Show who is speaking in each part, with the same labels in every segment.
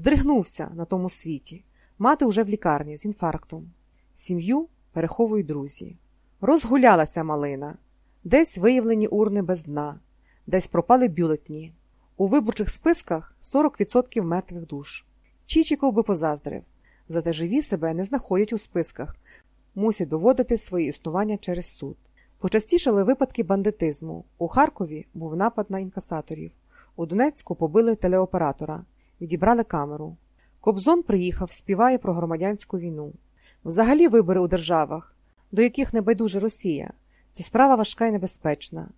Speaker 1: Здригнувся на тому світі. Мати уже в лікарні з інфарктом. Сім'ю переховують друзі. Розгулялася малина. Десь виявлені урни без дна, десь пропали бюлетні. У виборчих списках 40% мертвих душ. Чічіков би позаздрив. Зате живі себе не знаходять у списках, мусять доводити своє існування через суд. Почастішали випадки бандитизму. У Харкові був напад на інкасаторів. У Донецьку побили телеоператора, відібрали камеру. Кобзон приїхав, співає про громадянську війну. Взагалі вибори у державах, до яких не байдуже Росія. Це справа важка і небезпечна.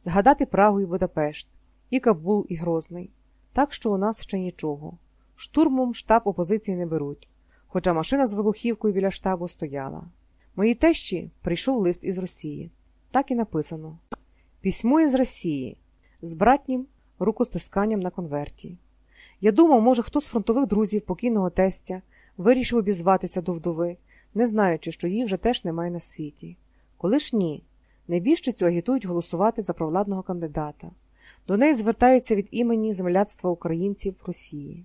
Speaker 1: Згадати Прагу і Будапешт, і Кабул, і Грозний. Так що у нас ще нічого. Штурмом штаб опозиції не беруть, хоча машина з вибухівкою біля штабу стояла. Моїй тещі прийшов лист із Росії. Так і написано: Письмо із Росії з братнім рукостисканням на конверті. Я думав, може, хто з фронтових друзів покійного тестя вирішив обізватися до вдови, не знаючи, що її вже теж немає на світі. Коли ж ні, небіжчицю агітують голосувати за провладного кандидата. До неї звертаються від імені земляцтва українців Росії.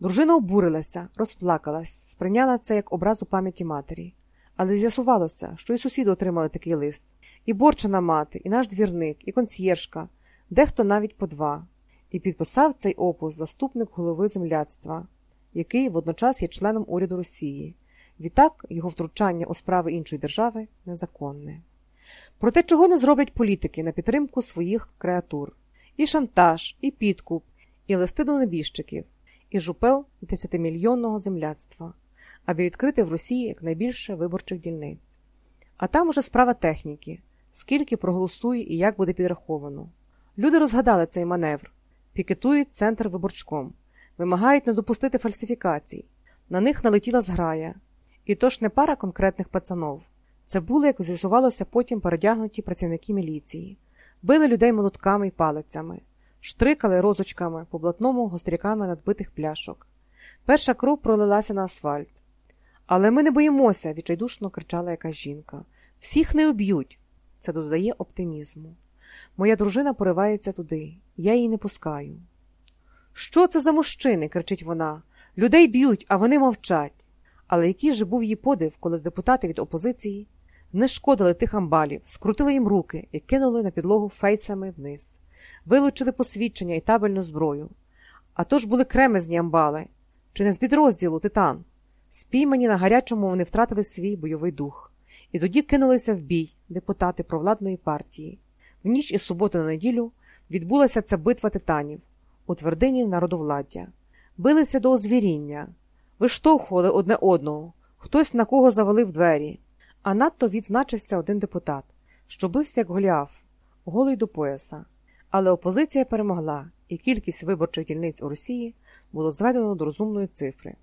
Speaker 1: Дружина обурилася, розплакалась, сприйняла це як образу пам'яті матері. Але з'ясувалося, що і сусіди отримали такий лист, і борчана мати, і наш двірник, і консьєржка, дехто навіть по два, і підписав цей опус заступник голови земляцтва, який водночас є членом уряду Росії. Відтак його втручання у справи іншої держави незаконне. Проте чого не зроблять політики на підтримку своїх креатур і шантаж, і підкуп, і листи до небіжчиків, і жупел десятимільйонного земляцтва, аби відкрити в Росії якнайбільше виборчих дільниць. А там уже справа техніки, скільки проголосує і як буде підраховано. Люди розгадали цей маневр, пікетують центр виборчком, вимагають не допустити фальсифікацій. На них налетіла зграя, і то ж не пара конкретних пацанов. Це були, як з'ясувалося, потім передягнуті працівники міліції, били людей молотками й палицями, штрикали розочками по блатному гостряками надбитих пляшок. Перша кров пролилася на асфальт. Але ми не боїмося, відчайдушно кричала якась жінка. Всіх не уб'ють. Це додає оптимізму. Моя дружина поривається туди, я її не пускаю. Що це за мужчини? кричить вона. Людей б'ють, а вони мовчать. Але який же був її подив, коли депутати від опозиції знешкодили тих амбалів, скрутили їм руки і кинули на підлогу фейсами вниз, вилучили посвідчення і табельну зброю. А то ж були кремезні амбали, чи не з підрозділу Титан. Спіймані на гарячому вони втратили свій бойовий дух, і тоді кинулися в бій депутати провладної партії. В ніч із суботи на неділю відбулася ця битва титанів у твердині народовладдя, билися до озвіріння, виштовхували одне одного, хтось на кого завалив двері. А надто відзначився один депутат, що бився як Голіаф, голий до пояса. Але опозиція перемогла, і кількість виборчих дільниць у Росії було зведено до розумної цифри.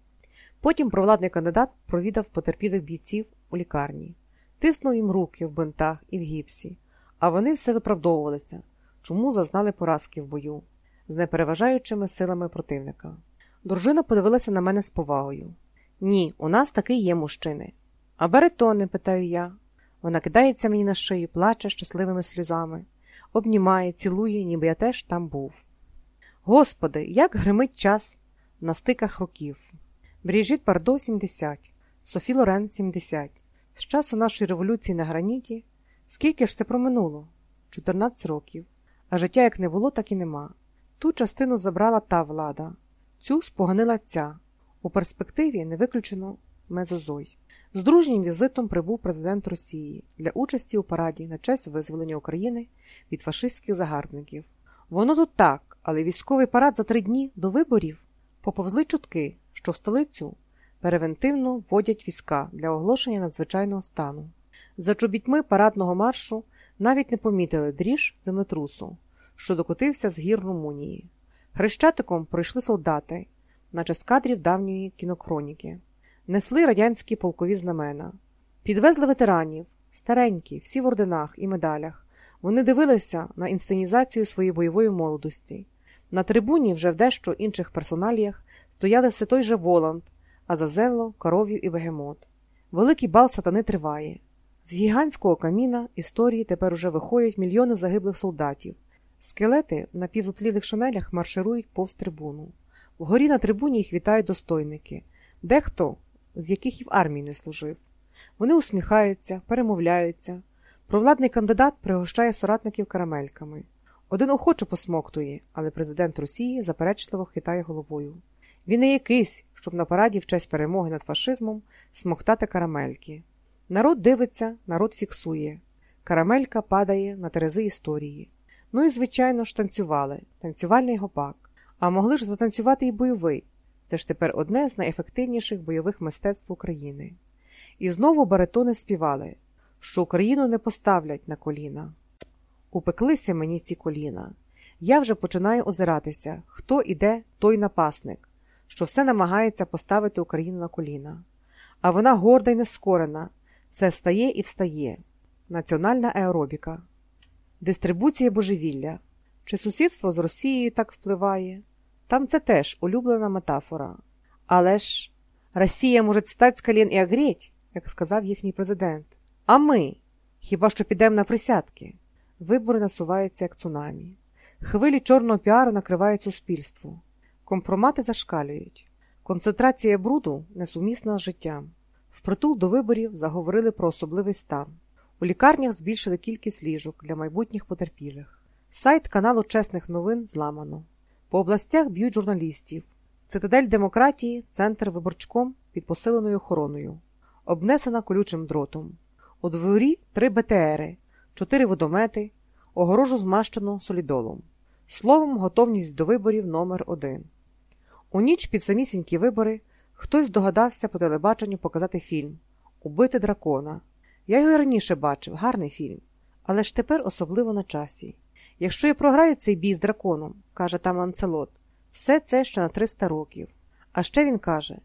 Speaker 1: Потім провладний кандидат провідав потерпілих бійців у лікарні, тиснув їм руки в бинтах і в гіпсі, а вони все виправдовувалися, чому зазнали поразки в бою з непереважаючими силами противника. Дружина подивилася на мене з повагою. Ні, у нас таки є мужчини. А баритони, питаю я. Вона кидається мені на шию, плаче щасливими сльозами, обнімає, цілує, ніби я теж там був. Господи, як гримить час на стиках років. Бріжит Пардо 70, Софі Лорен 70. З часу нашої революції на граніті. Скільки ж це проминуло? 14 років. А життя як не було, так і нема. Ту частину забрала та влада, цю споганила ця. У перспективі не виключено мезозой. З дружнім візитом прибув президент Росії для участі у параді на честь визволення України від фашистських загарбників. Воно тут так, але військовий парад за три дні до виборів поповзли чутки, що в столицю превентивно вводять війська для оголошення надзвичайного стану. За чобітьми парадного маршу навіть не помітили дріж землетрусу, що докотився з гір Румунії. Хрещатиком пройшли солдати, наче з кадрів давньої кінохроніки. Несли радянські полкові знамена, підвезли ветеранів, старенькі, всі в орденах і медалях. Вони дивилися на інсценізацію своєї бойової молодості. На трибуні вже в дещо інших персоналіях стояли все той же Воланд, Азазелло, Коровів і Бегемот. Великий бал сатани триває. З гігантського каміна історії тепер уже виходять мільйони загиблих солдатів. Скелети на півзотлілих шинелях марширують повз трибуну. Вгорі на трибуні їх вітають достойники, дехто, з яких і в армії не служив. Вони усміхаються, перемовляються. Провладний кандидат пригощає соратників карамельками. Один охоче посмоктує, але президент Росії заперечливо хитає головою. Він не якийсь, щоб на параді в честь перемоги над фашизмом смоктати карамельки. Народ дивиться, народ фіксує. Карамелька падає на терези історії. Ну і, звичайно ж, танцювали, танцювальний гопак. А могли ж затанцювати і бойовий. Це ж тепер одне з найефективніших бойових мистецтв України. І знову баритони співали, що Україну не поставлять на коліна. Упеклися мені ці коліна. Я вже починаю озиратися, хто іде, той напасник, що все намагається поставити Україну на коліна. А вона горда й нескорена, все встає і встає. Національна аеробіка, дистрибуція божевілля. Чи сусідство з Росією так впливає? Там це теж улюблена метафора. Але ж Росія може стати з колін і огреть, як сказав їхній президент. А ми хіба що підемо на присядки? Вибори насуваються як цунамі. Хвилі чорного піару накривають суспільство. Компромати зашкалюють. Концентрація бруду несумісна з життям. Впритул до виборів заговорили про особливий стан. У лікарнях збільшили кількість ліжок для майбутніх потерпілих. Сайт каналу Чесних новин зламано. По областях б'ють журналістів. Цитадель демократії, центр виборчком під посиленою охороною. Обнесена колючим дротом. У дворі три БТРи, чотири водомети, огорожу змащено солідолом. Словом, готовність до виборів номер один. У ніч під самісінькі вибори хтось догадався по телебаченню показати фільм Убити дракона. Я його раніше бачив, гарний фільм. Але ж тепер особливо на часі. Якщо я програю цей бій з драконом, каже там Ланцелот, все це ще на 300 років. А ще він каже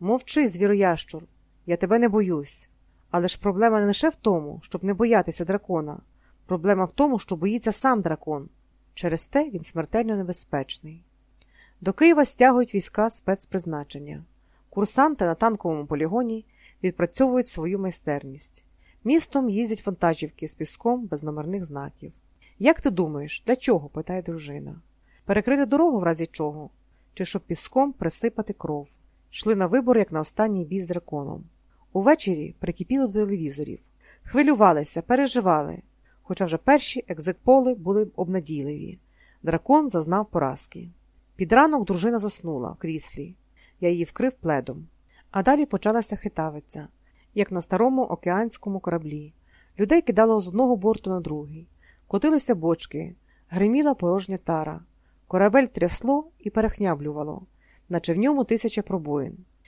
Speaker 1: Мовчи, звіроящур, я тебе не боюсь. Але ж проблема не лише в тому, щоб не боятися дракона. Проблема в тому, що боїться сам дракон. Через те він смертельно небезпечний. До Києва стягують війська спецпризначення. Курсанти на танковому полігоні відпрацьовують свою майстерність. Містом їздять вантажівки з піском без номерних знаків. Як ти думаєш, для чого? питає дружина. Перекрити дорогу в разі чого? Чи щоб піском присипати кров? Йшли на вибори, як на останній бій з драконом. Увечері прикипіли до телевізорів, хвилювалися, переживали, хоча вже перші екзитполи були обнадійливі. Дракон зазнав поразки. Під ранок дружина заснула в кріслі. Я її вкрив пледом. А далі почалася хитавиця, як на старому океанському кораблі. Людей кидало з одного борту на другий, котилися бочки, гриміла порожня тара. Корабель трясло і перехняблювало, наче в ньому тисяча пробоїн.